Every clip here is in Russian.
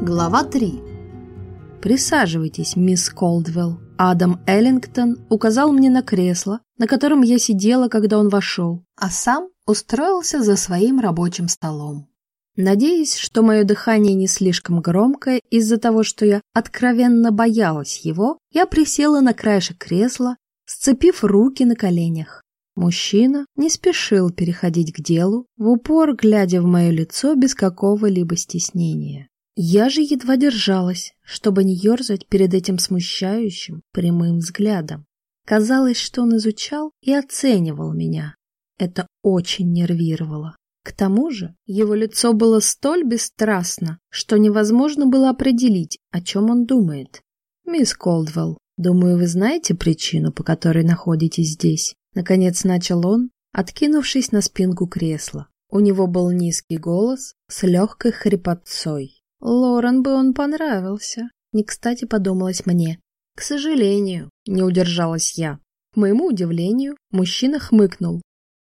Глава 3. Присаживайтесь, мисс Колдвелл. Адам Эллингтон указал мне на кресло, на котором я сидела, когда он вошел, а сам устроился за своим рабочим столом. Надеясь, что мое дыхание не слишком громкое из-за того, что я откровенно боялась его, я присела на краешек кресла, сцепив руки на коленях. Мужчина не спешил переходить к делу, в упор глядя в мое лицо без какого-либо стеснения. Я же едва держалась, чтобы не ерзать перед этим смущающим прямым взглядом. Казалось, что он изучал и оценивал меня. Это очень нервировало. К тому же его лицо было столь бесстрастно, что невозможно было определить, о чем он думает. «Мисс Колдвелл, думаю, вы знаете причину, по которой находитесь здесь?» Наконец начал он, откинувшись на спинку кресла. У него был низкий голос с легкой хрипотцой. Лорен бы он понравился. Не кстати подумалось мне. К сожалению, не удержалась я. К моему удивлению, мужчина хмыкнул.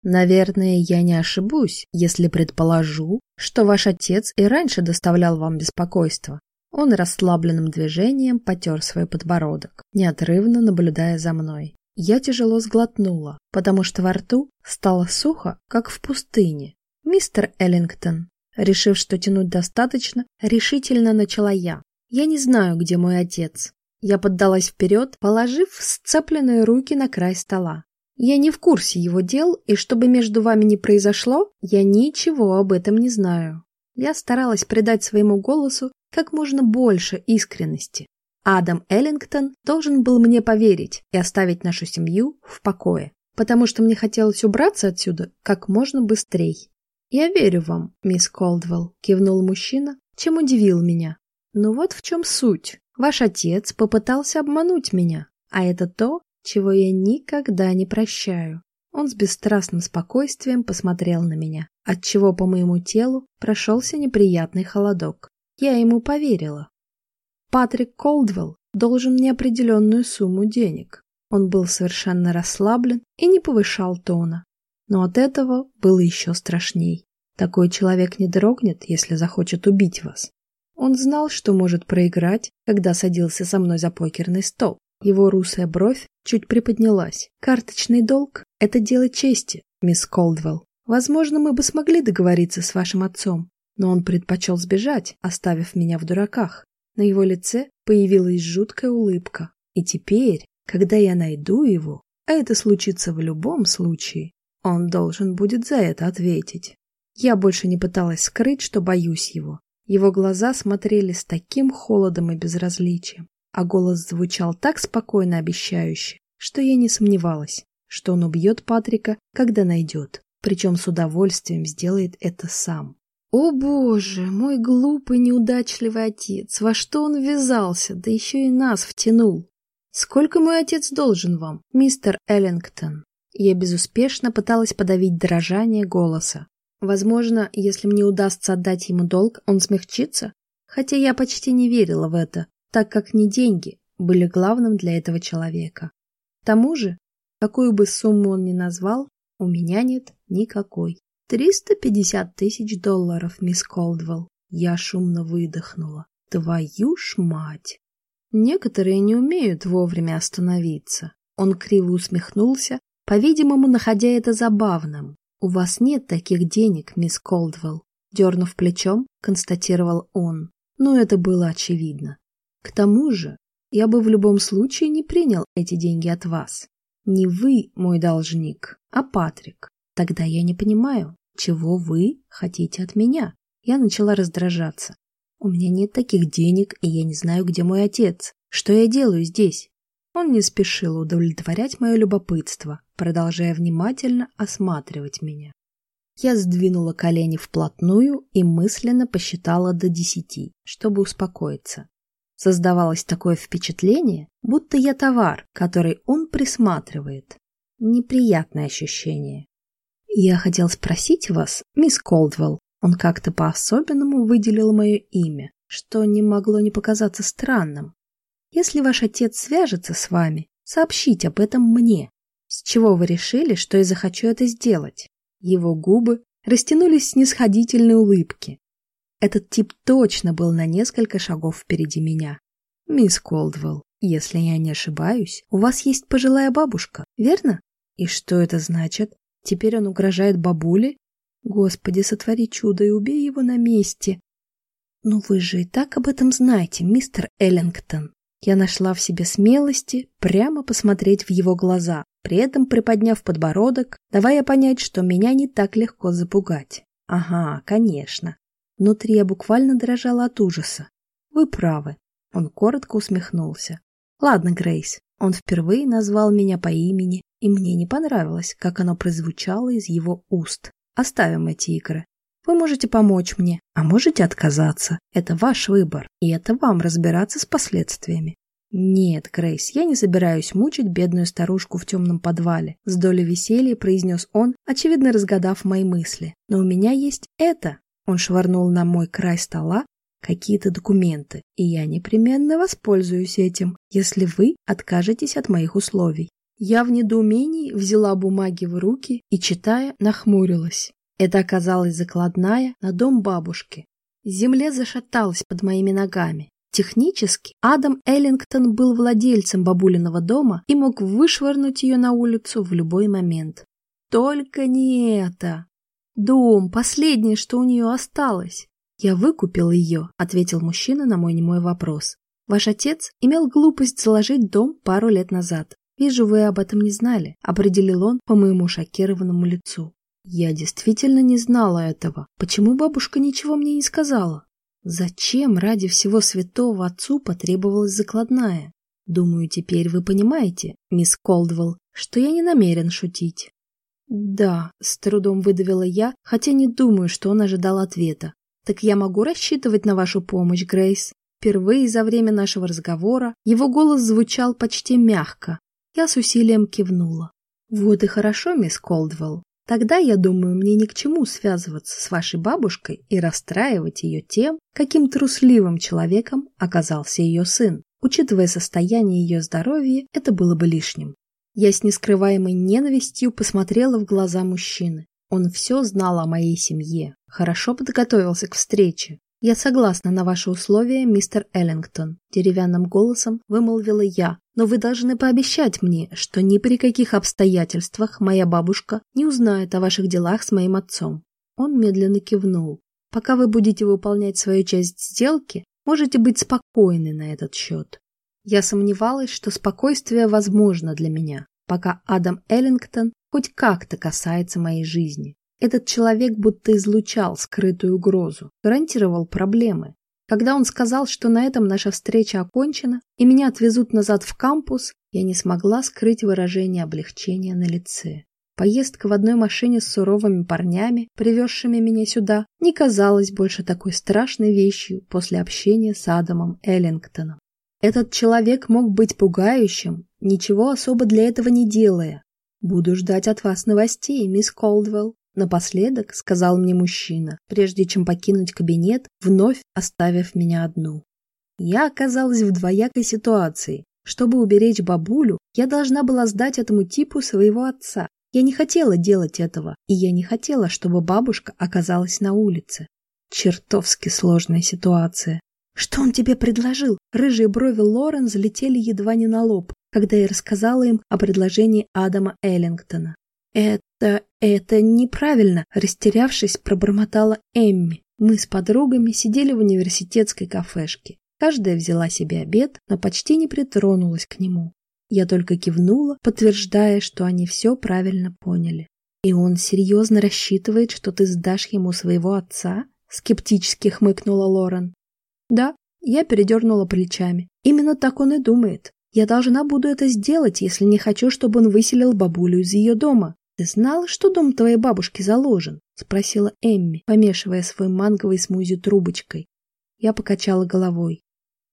Наверное, я не ошибусь, если предположу, что ваш отец и раньше доставлял вам беспокойство. Он расслабленным движением потер свой подбородок, неотрывно наблюдая за мной. Я тяжело сглотнула, потому что во рту стало сухо, как в пустыне. «Мистер Эллингтон, Решив, что тянуть достаточно, решительно начала я. Я не знаю, где мой отец. Я поддалась вперед, положив сцепленные руки на край стола. Я не в курсе его дел, и чтобы между вами не произошло, я ничего об этом не знаю. Я старалась придать своему голосу как можно больше искренности. Адам Эллингтон должен был мне поверить и оставить нашу семью в покое, потому что мне хотелось убраться отсюда как можно быстрее. «Я верю вам, мисс Колдвелл», — кивнул мужчина, чем удивил меня. «Но вот в чем суть. Ваш отец попытался обмануть меня, а это то, чего я никогда не прощаю». Он с бесстрастным спокойствием посмотрел на меня, отчего по моему телу прошелся неприятный холодок. Я ему поверила. Патрик Колдвелл должен мне определенную сумму денег. Он был совершенно расслаблен и не повышал тона. Но от этого было еще страшней. Такой человек не дрогнет, если захочет убить вас. Он знал, что может проиграть, когда садился со мной за покерный стол. Его русая бровь чуть приподнялась. Карточный долг — это дело чести, мисс Колдвелл. Возможно, мы бы смогли договориться с вашим отцом, но он предпочел сбежать, оставив меня в дураках. На его лице появилась жуткая улыбка. И теперь, когда я найду его, а это случится в любом случае, он должен будет за это ответить. Я больше не пыталась скрыть, что боюсь его. Его глаза смотрели с таким холодом и безразличием, а голос звучал так спокойно обещающе, что я не сомневалась, что он убьет Патрика, когда найдет, причем с удовольствием сделает это сам. О боже, мой глупый неудачливый отец, во что он ввязался, да еще и нас втянул. Сколько мой отец должен вам, мистер Эллингтон? Я безуспешно пыталась подавить дрожание голоса. Возможно, если мне удастся отдать ему долг, он смягчится? Хотя я почти не верила в это, так как не деньги были главным для этого человека. К тому же, какую бы сумму он ни назвал, у меня нет никакой. Триста пятьдесят тысяч долларов, мисс Колдвелл. Я шумно выдохнула. Твою ж мать! Некоторые не умеют вовремя остановиться. Он криво усмехнулся, по-видимому, находя это забавным. «У вас нет таких денег, мисс Колдвелл», — дернув плечом, констатировал он. Но это было очевидно. «К тому же, я бы в любом случае не принял эти деньги от вас. Не вы мой должник, а Патрик. Тогда я не понимаю, чего вы хотите от меня?» Я начала раздражаться. «У меня нет таких денег, и я не знаю, где мой отец. Что я делаю здесь?» Он не спешил удовлетворять мое любопытство, продолжая внимательно осматривать меня. Я сдвинула колени вплотную и мысленно посчитала до десяти, чтобы успокоиться. Создавалось такое впечатление, будто я товар, который он присматривает. Неприятное ощущение. Я хотел спросить вас, мисс Колдвелл, он как-то по-особенному выделил мое имя, что не могло не показаться странным. Если ваш отец свяжется с вами, сообщите об этом мне. С чего вы решили, что я захочу это сделать? Его губы растянулись в снисходительной улыбке. Этот тип точно был на несколько шагов впереди меня. «Мисс Колдвелл, если я не ошибаюсь, у вас есть пожилая бабушка, верно? И что это значит? Теперь он угрожает бабуле? Господи, сотвори чудо и убей его на месте. Но вы же и так об этом знаете, мистер Эллингтон. Я нашла в себе смелости прямо посмотреть в его глаза, при этом приподняв подбородок, давая понять, что меня не так легко запугать. Ага, конечно. Внутри я буквально дрожала от ужаса. Вы правы. Он коротко усмехнулся. Ладно, Грейс. Он впервые назвал меня по имени, и мне не понравилось, как оно прозвучало из его уст. Оставим эти игры. Вы можете помочь мне, а можете отказаться. Это ваш выбор, и это вам разбираться с последствиями. Нет, Грейс, я не собираюсь мучить бедную старушку в темном подвале. С долей веселья произнес он, очевидно разгадав мои мысли. Но у меня есть это. Он швырнул на мой край стола какие-то документы, и я непременно воспользуюсь этим, если вы откажетесь от моих условий. Я в недоумении взяла бумаги в руки и, читая, нахмурилась. Это оказалась закладная на дом бабушки. Земля зашаталась под моими ногами. Технически Адам Эллингтон был владельцем бабулиного дома и мог вышвырнуть ее на улицу в любой момент. Только не это. Дом, последнее, что у нее осталось. Я выкупил ее, ответил мужчина на мой немой вопрос. Ваш отец имел глупость заложить дом пару лет назад. «Вижу, вы об этом не знали», — определил он по моему шокированному лицу. «Я действительно не знала этого. Почему бабушка ничего мне не сказала? Зачем ради всего святого отцу потребовалась закладная? Думаю, теперь вы понимаете, мисс Колдвелл, что я не намерен шутить». «Да», — с трудом выдавила я, хотя не думаю, что он ожидал ответа. «Так я могу рассчитывать на вашу помощь, Грейс?» Впервые за время нашего разговора его голос звучал почти мягко, я с усилием кивнула. Вот и хорошо, мисс Колдвелл. Тогда, я думаю, мне ни к чему связываться с вашей бабушкой и расстраивать ее тем, каким трусливым человеком оказался ее сын. Учитывая состояние ее здоровья, это было бы лишним. Я с нескрываемой ненавистью посмотрела в глаза мужчины. Он все знал о моей семье, хорошо подготовился к встрече. «Я согласна на ваши условия, мистер Эллингтон», – деревянным голосом вымолвила я, «но вы должны пообещать мне, что ни при каких обстоятельствах моя бабушка не узнает о ваших делах с моим отцом». Он медленно кивнул. «Пока вы будете выполнять свою часть сделки, можете быть спокойны на этот счет». Я сомневалась, что спокойствие возможно для меня, пока Адам Эллингтон хоть как-то касается моей жизни. Этот человек будто излучал скрытую угрозу, гарантировал проблемы. Когда он сказал, что на этом наша встреча окончена и меня отвезут назад в кампус, я не смогла скрыть выражение облегчения на лице. Поездка в одной машине с суровыми парнями, привезшими меня сюда, не казалась больше такой страшной вещью после общения с Адамом Эллингтоном. Этот человек мог быть пугающим, ничего особо для этого не делая. Буду ждать от вас новостей, мисс Колдвелл. Напоследок сказал мне мужчина, прежде чем покинуть кабинет, вновь оставив меня одну. Я оказалась в двоякой ситуации. Чтобы уберечь бабулю, я должна была сдать этому типу своего отца. Я не хотела делать этого, и я не хотела, чтобы бабушка оказалась на улице. Чертовски сложная ситуация. Что он тебе предложил? Рыжие брови Лорен залетели едва не на лоб, когда я рассказала им о предложении Адама Эллингтона. «Это... это неправильно!» – растерявшись, пробормотала Эмми. Мы с подругами сидели в университетской кафешке. Каждая взяла себе обед, но почти не притронулась к нему. Я только кивнула, подтверждая, что они все правильно поняли. «И он серьезно рассчитывает, что ты сдашь ему своего отца?» – скептически хмыкнула Лорен. «Да», – я передернула плечами. «Именно так он и думает. Я должна буду это сделать, если не хочу, чтобы он выселил бабулю из ее дома. «Ты знала, что дом твоей бабушки заложен?» — спросила Эмми, помешивая свой манговый смузи трубочкой. Я покачала головой.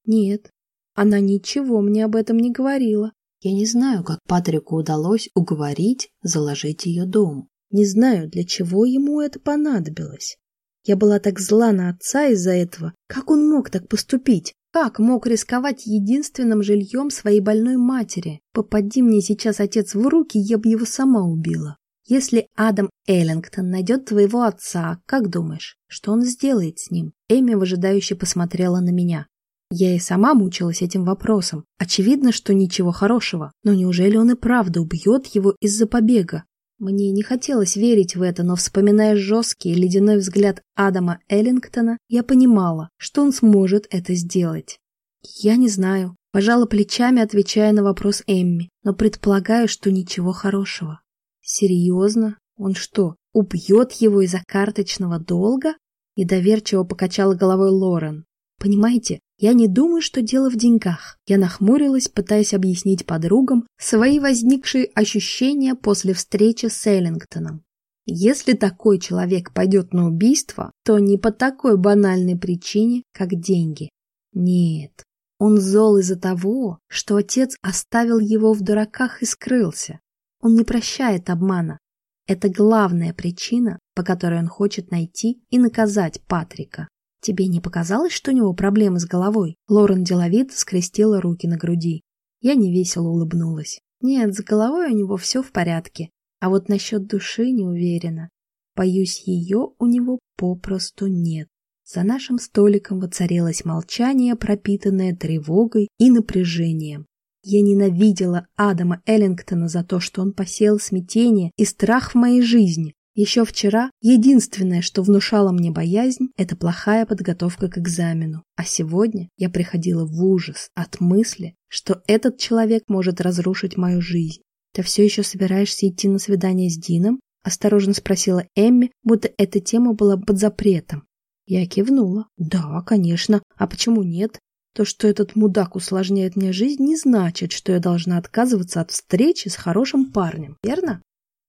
«Нет, она ничего мне об этом не говорила. Я не знаю, как Патрику удалось уговорить заложить ее дом. Не знаю, для чего ему это понадобилось. Я была так зла на отца из-за этого. Как он мог так поступить? Как мог рисковать единственным жильем своей больной матери? Попади мне сейчас отец в руки, я бы его сама убила. Если Адам Эллингтон найдет твоего отца, как думаешь, что он сделает с ним? Эми выжидающе посмотрела на меня. Я и сама мучилась этим вопросом. Очевидно, что ничего хорошего. Но неужели он и правда убьет его из-за побега? Мне не хотелось верить в это, но, вспоминая жесткий ледяной взгляд Адама Эллингтона, я понимала, что он сможет это сделать. Я не знаю. Пожала плечами, отвечая на вопрос Эмми, но предполагаю, что ничего хорошего. Серьезно? Он что, убьет его из-за карточного долга? Недоверчиво покачала головой Лорен. Понимаете, я не думаю, что дело в деньгах. Я нахмурилась, пытаясь объяснить подругам свои возникшие ощущения после встречи с Эллингтоном. Если такой человек пойдет на убийство, то не по такой банальной причине, как деньги. Нет, он зол из-за того, что отец оставил его в дураках и скрылся. Он не прощает обмана. Это главная причина, по которой он хочет найти и наказать Патрика. Тебе не показалось, что у него проблемы с головой? Лорен деловито скрестила руки на груди. Я невесело улыбнулась. Нет, с головой у него все в порядке. А вот насчет души не уверена. Боюсь, ее у него попросту нет. За нашим столиком воцарилось молчание, пропитанное тревогой и напряжением. Я ненавидела Адама Эллингтона за то, что он посеял смятение и страх в моей жизни, еще вчера единственное, что внушало мне боязнь, это плохая подготовка к экзамену. А сегодня я приходила в ужас от мысли, что этот человек может разрушить мою жизнь. Ты все еще собираешься идти на свидание с Дином? Осторожно спросила Эмми, будто эта тема была под запретом. Я кивнула. Да, конечно. А почему нет? То, что этот мудак усложняет мне жизнь, не значит, что я должна отказываться от встречи с хорошим парнем, верно?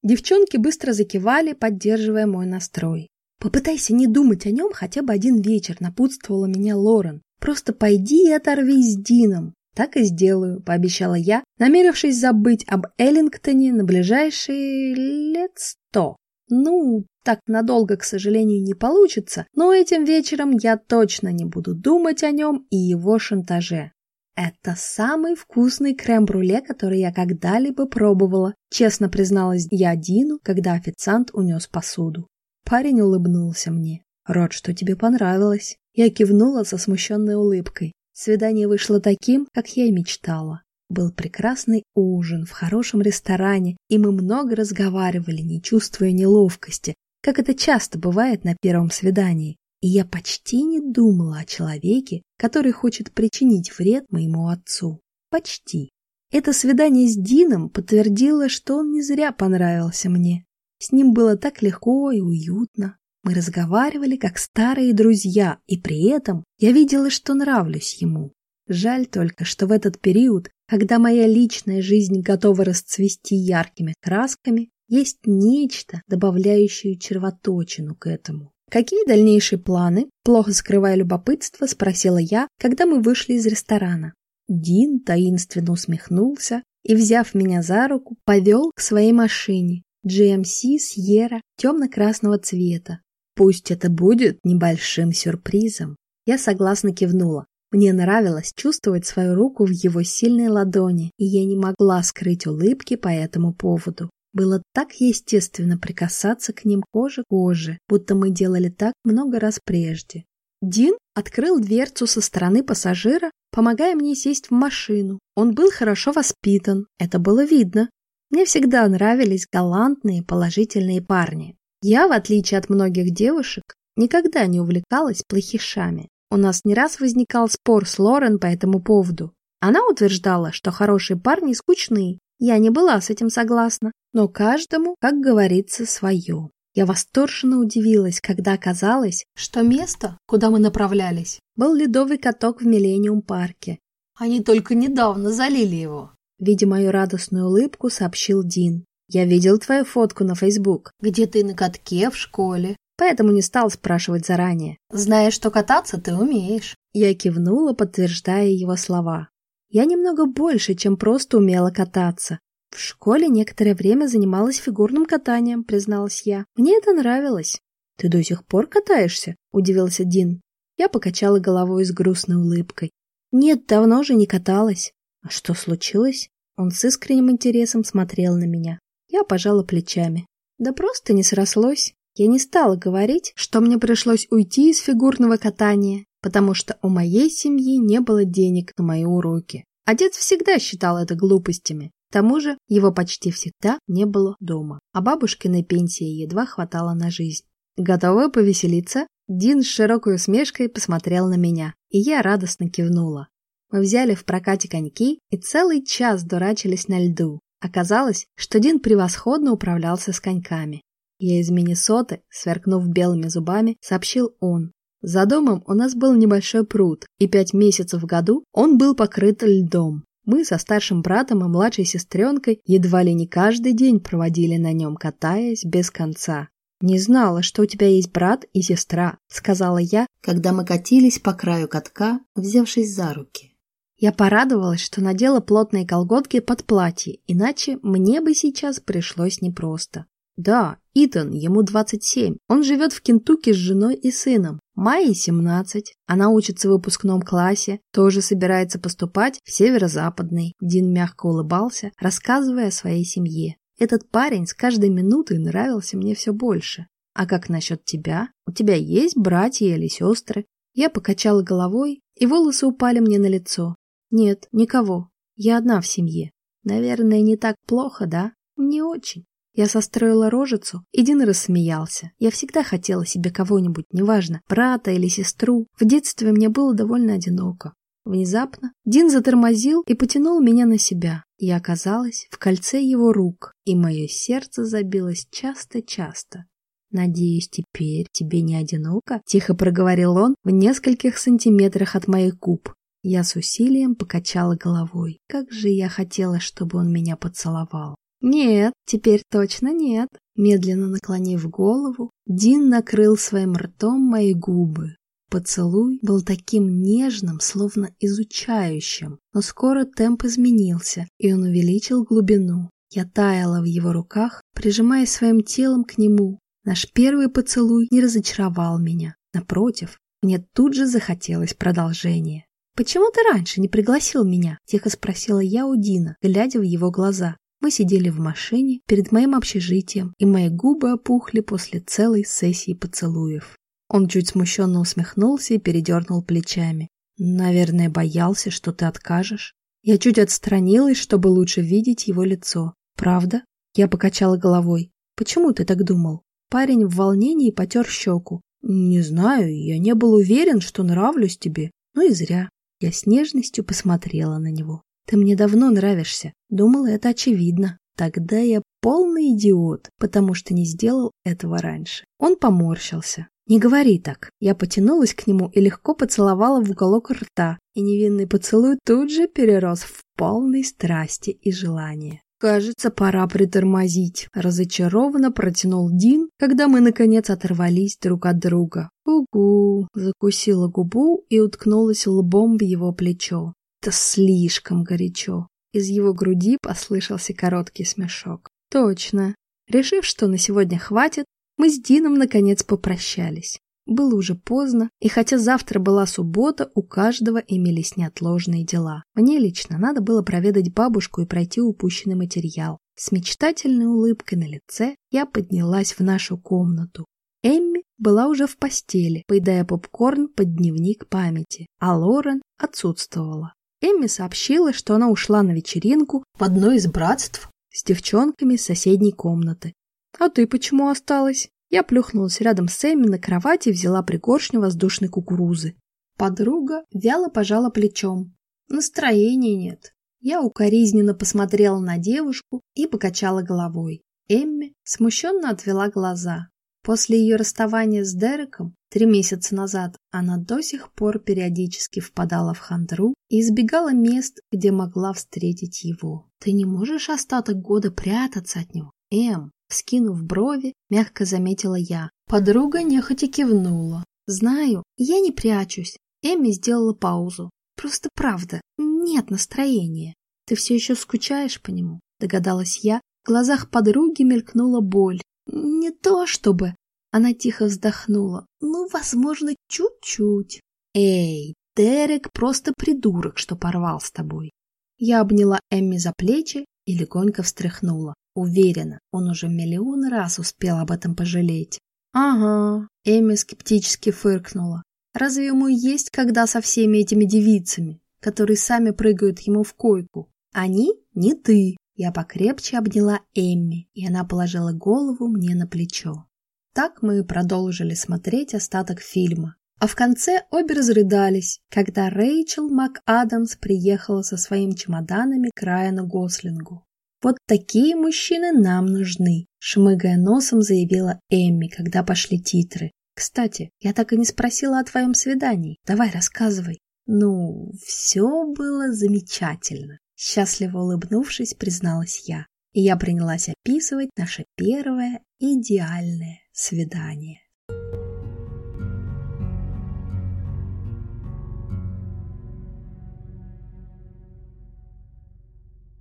Девчонки быстро закивали, поддерживая мой настрой. «Попытайся не думать о нем хотя бы один вечер», — напутствовала меня Лорен. «Просто пойди и оторвись с Дином». «Так и сделаю», — пообещала я, намерившись забыть об Эллингтоне на ближайшие лет сто. Ну, так надолго, к сожалению, не получится, но этим вечером я точно не буду думать о нем и его шантаже. Это самый вкусный крем-брюле, который я когда-либо пробовала, честно призналась я Дину, когда официант унес посуду. Парень улыбнулся мне. Род, что тебе понравилось. Я кивнула со смущенной улыбкой. Свидание вышло таким, как я и мечтала. Был прекрасный ужин в хорошем ресторане, и мы много разговаривали, не чувствуя неловкости, как это часто бывает на первом свидании и я почти не думала о человеке, который хочет причинить вред моему отцу. Почти. Это свидание с Дином подтвердило, что он не зря понравился мне. С ним было так легко и уютно. Мы разговаривали как старые друзья, и при этом я видела, что нравлюсь ему. Жаль только, что в этот период, когда моя личная жизнь готова расцвести яркими красками, есть нечто, добавляющее червоточину к этому. «Какие дальнейшие планы?» Плохо скрывая любопытство, спросила я, когда мы вышли из ресторана. Дин таинственно усмехнулся и, взяв меня за руку, повел к своей машине GMC Sierra темно-красного цвета. Пусть это будет небольшим сюрпризом. Я согласно кивнула. Мне нравилось чувствовать свою руку в его сильной ладони, и я не могла скрыть улыбки по этому поводу. Было так естественно прикасаться к ним кожа к коже, будто мы делали так много раз прежде. Дин открыл дверцу со стороны пассажира, помогая мне сесть в машину. Он был хорошо воспитан, это было видно. Мне всегда нравились галантные, положительные парни. Я, в отличие от многих девушек, никогда не увлекалась плохишами. У нас не раз возникал спор с Лорен по этому поводу. Она утверждала, что хорошие парни скучны, я не была с этим согласна, но каждому, как говорится, свое. Я восторженно удивилась, когда оказалось, что место, куда мы направлялись, был ледовый каток в Миллениум-парке. Они только недавно залили его. Видя мою радостную улыбку, сообщил Дин. «Я видел твою фотку на Фейсбук, где ты на катке в школе, поэтому не стал спрашивать заранее. Зная, что кататься ты умеешь». Я кивнула, подтверждая его слова. Я немного больше, чем просто умела кататься. В школе некоторое время занималась фигурным катанием, призналась я. Мне это нравилось. Ты до сих пор катаешься? Удивился Дин. Я покачала головой с грустной улыбкой. Нет, давно же не каталась. А что случилось? Он с искренним интересом смотрел на меня. Я пожала плечами. Да просто не срослось. Я не стала говорить, что мне пришлось уйти из фигурного катания, потому что у моей семьи не было денег на мои уроки. Отец всегда считал это глупостями. К тому же его почти всегда не было дома, а бабушкиной пенсии едва хватало на жизнь. Готовы повеселиться? Дин с широкой усмешкой посмотрел на меня, и я радостно кивнула. Мы взяли в прокате коньки и целый час дурачились на льду. Оказалось, что Дин превосходно управлялся с коньками. Я из Миннесоты, сверкнув белыми зубами, сообщил он. За домом у нас был небольшой пруд, и пять месяцев в году он был покрыт льдом. Мы со старшим братом и младшей сестренкой едва ли не каждый день проводили на нем, катаясь без конца. «Не знала, что у тебя есть брат и сестра», — сказала я, когда мы катились по краю катка, взявшись за руки. Я порадовалась, что надела плотные колготки под платье, иначе мне бы сейчас пришлось непросто. Да, Итан, ему 27. Он живет в Кентукки с женой и сыном. Майе 17. Она учится в выпускном классе, тоже собирается поступать в северо-западный. Дин мягко улыбался, рассказывая о своей семье. Этот парень с каждой минутой нравился мне все больше. А как насчет тебя? У тебя есть братья или сестры? Я покачала головой, и волосы упали мне на лицо. Нет, никого. Я одна в семье. Наверное, не так плохо, да? Не очень. Я состроила рожицу, и Дин рассмеялся. Я всегда хотела себе кого-нибудь, неважно, брата или сестру. В детстве мне было довольно одиноко. Внезапно Дин затормозил и потянул меня на себя. Я оказалась в кольце его рук, и мое сердце забилось часто-часто. «Надеюсь, теперь тебе не одиноко?» — тихо проговорил он в нескольких сантиметрах от моих губ. Я с усилием покачала головой. Как же я хотела, чтобы он меня поцеловал. «Нет, теперь точно нет». Медленно наклонив голову, Дин накрыл своим ртом мои губы. Поцелуй был таким нежным, словно изучающим, но скоро темп изменился, и он увеличил глубину. Я таяла в его руках, прижимаясь своим телом к нему. Наш первый поцелуй не разочаровал меня. Напротив, мне тут же захотелось продолжения. «Почему ты раньше не пригласил меня?» – тихо спросила я у Дина, глядя в его глаза. Мы сидели в машине перед моим общежитием, и мои губы опухли после целой сессии поцелуев. Он чуть смущенно усмехнулся и передернул плечами. «Наверное, боялся, что ты откажешь». Я чуть отстранилась, чтобы лучше видеть его лицо. «Правда?» Я покачала головой. «Почему ты так думал?» Парень в волнении потер щеку. «Не знаю, я не был уверен, что нравлюсь тебе. Ну и зря». Я с нежностью посмотрела на него. «Ты мне давно нравишься. Думала, это очевидно. Тогда я полный идиот, потому что не сделал этого раньше». Он поморщился. «Не говори так». Я потянулась к нему и легко поцеловала в уголок рта, и невинный поцелуй тут же перерос в полной страсти и желания. «Кажется, пора притормозить», — разочарованно протянул Дин, когда мы, наконец, оторвались друг от друга. «Угу», — закусила губу и уткнулась лбом в его плечо. «Это слишком горячо». Из его груди послышался короткий смешок. «Точно». Решив, что на сегодня хватит, мы с Дином наконец попрощались. Было уже поздно, и хотя завтра была суббота, у каждого имелись неотложные дела. Мне лично надо было проведать бабушку и пройти упущенный материал. С мечтательной улыбкой на лице я поднялась в нашу комнату. Эмми была уже в постели, поедая попкорн под дневник памяти, а Лорен отсутствовала. Эмми сообщила, что она ушла на вечеринку в одно из братств с девчонками с соседней комнаты. «А ты почему осталась?» Я плюхнулась рядом с Эмми на кровати и взяла пригоршню воздушной кукурузы. Подруга вяло пожала плечом. Настроения нет. Я укоризненно посмотрела на девушку и покачала головой. Эмми смущенно отвела глаза. После ее расставания с Дереком три месяца назад она до сих пор периодически впадала в хандру и избегала мест, где могла встретить его. Ты не можешь остаток года прятаться от него, Эм. Скинув брови, мягко заметила я. Подруга нехотя кивнула. «Знаю, я не прячусь». Эми сделала паузу. «Просто правда, нет настроения. Ты все еще скучаешь по нему?» Догадалась я. В глазах подруги мелькнула боль. «Не то чтобы...» Она тихо вздохнула. «Ну, возможно, чуть-чуть». «Эй, Дерек просто придурок, что порвал с тобой». Я обняла Эмми за плечи и легонько встряхнула. Уверена, он уже миллион раз успел об этом пожалеть. Ага, Эми скептически фыркнула. Разве ему есть когда со всеми этими девицами, которые сами прыгают ему в койку? Они не ты. Я покрепче обняла Эмми, и она положила голову мне на плечо. Так мы продолжили смотреть остаток фильма. А в конце обе разрыдались, когда Рэйчел МакАдамс приехала со своими чемоданами к Райану Гослингу. «Вот такие мужчины нам нужны», — шмыгая носом заявила Эмми, когда пошли титры. «Кстати, я так и не спросила о твоем свидании. Давай рассказывай». «Ну, все было замечательно», — счастливо улыбнувшись, призналась я. И я принялась описывать наше первое идеальное свидание.